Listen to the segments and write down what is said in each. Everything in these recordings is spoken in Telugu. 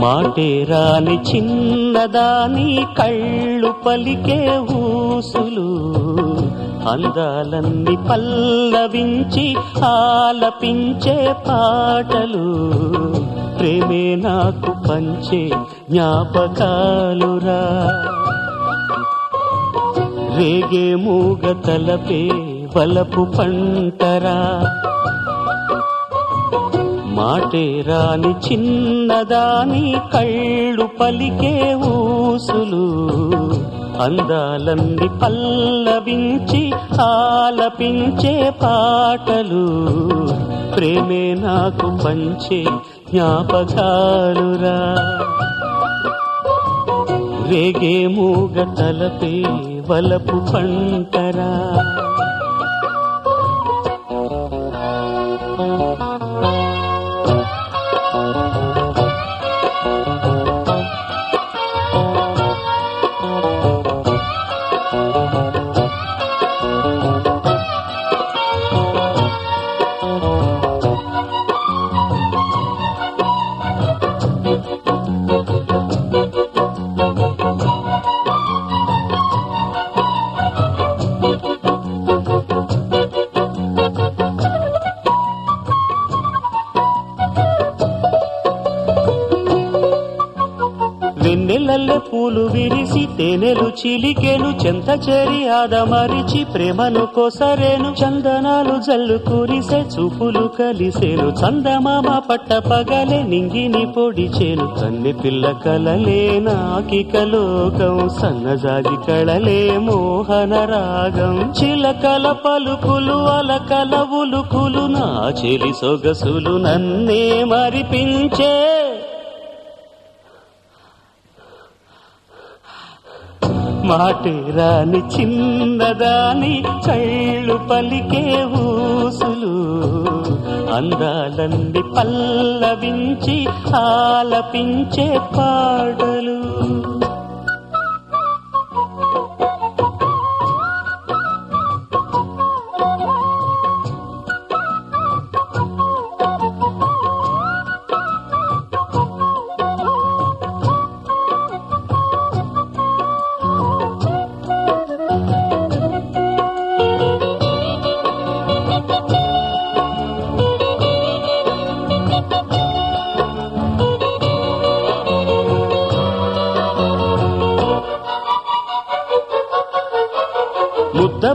మాటే రాని చిన్నదాని కళ్ళు పలికే ఊసులు అందాలన్నీ పల్లవించి ఆలపించే పాటలు. ప్రేమే నాకు పంచే జ్ఞాపకాలురా. రేగే మూగ తలపే బలపు పంటరా. మాటే రాని చిన్నదాని కళ్ళు పలికే ఊసులు. అందాలన్ని పల్లవించి ఆలపించే పాటలు. ప్రేమే నాకు పంచే జ్ఞాపకాలురా. రేగే మూగ తలపే వలపు పంటరా. వెన్నెలల్లె పూలు విరిసి తేనెలు చిలికెను చెంత చేరి ఆదమరిచి ప్రేమను కోసరేను. చందనాలు జల్లు కురిసే చూపులు కలిసేను. చందమామ పట్ట పగలే నింగిని పొడిచేను. కన్ని పిల్ల కలలే నాకిక లోకం సన్నజాజి కళలే మోహన రాగం. చిలకల పలుకులు అలకల ఉలుకులు నా చెలి సొగసులు నన్నే మరిపించే మాటేరాని చిన్నదాని కళ్ళు పలికే ఊసులు. అందాలన్నీ పల్లవించి ఆలపించే పాటలు.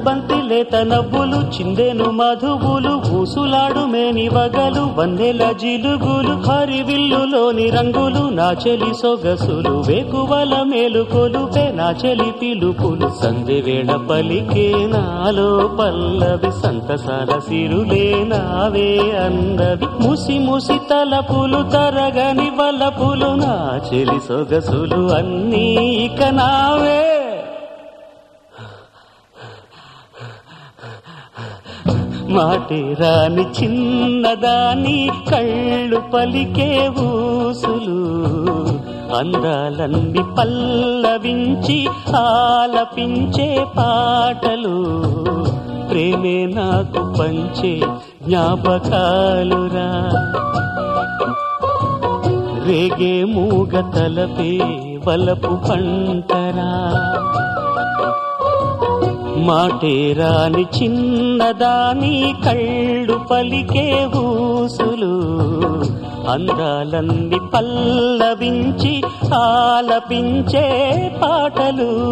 బంతి లేత నవ్వులు చిందెను మధువులు ఊసులాడు మేని వగలు వందెల జిలుగులు హరివిల్లులోని రంగులు నా చెలి సొగసులు వేకువల మేలుకొలుపే నా చెలి పిలుపులు. సంధి వేళ పలికే నాలో పల్లవి సంతసాల సిరులే నావే అందవి. ముసి ముసి తలపులు తరగని వలపులు నా చెలి సొగసులు అన్నీ ఇక నావే. మాటే రాని చిన్నదాని కళ్ళు పలికే ఊసులు అందాలన్నీ పల్లవించి ఆలపించే పాటలు. ప్రేమే నాకు పంచే జ్ఞాపకాలురా. రేగే మూగ తలపే వలపు పంటరా. మాటేరాని చిన్నదాని కళ్ళు పలికే ఊసులు. అందాలన్నీ పల్లవించి ఆలపించే పాటలు.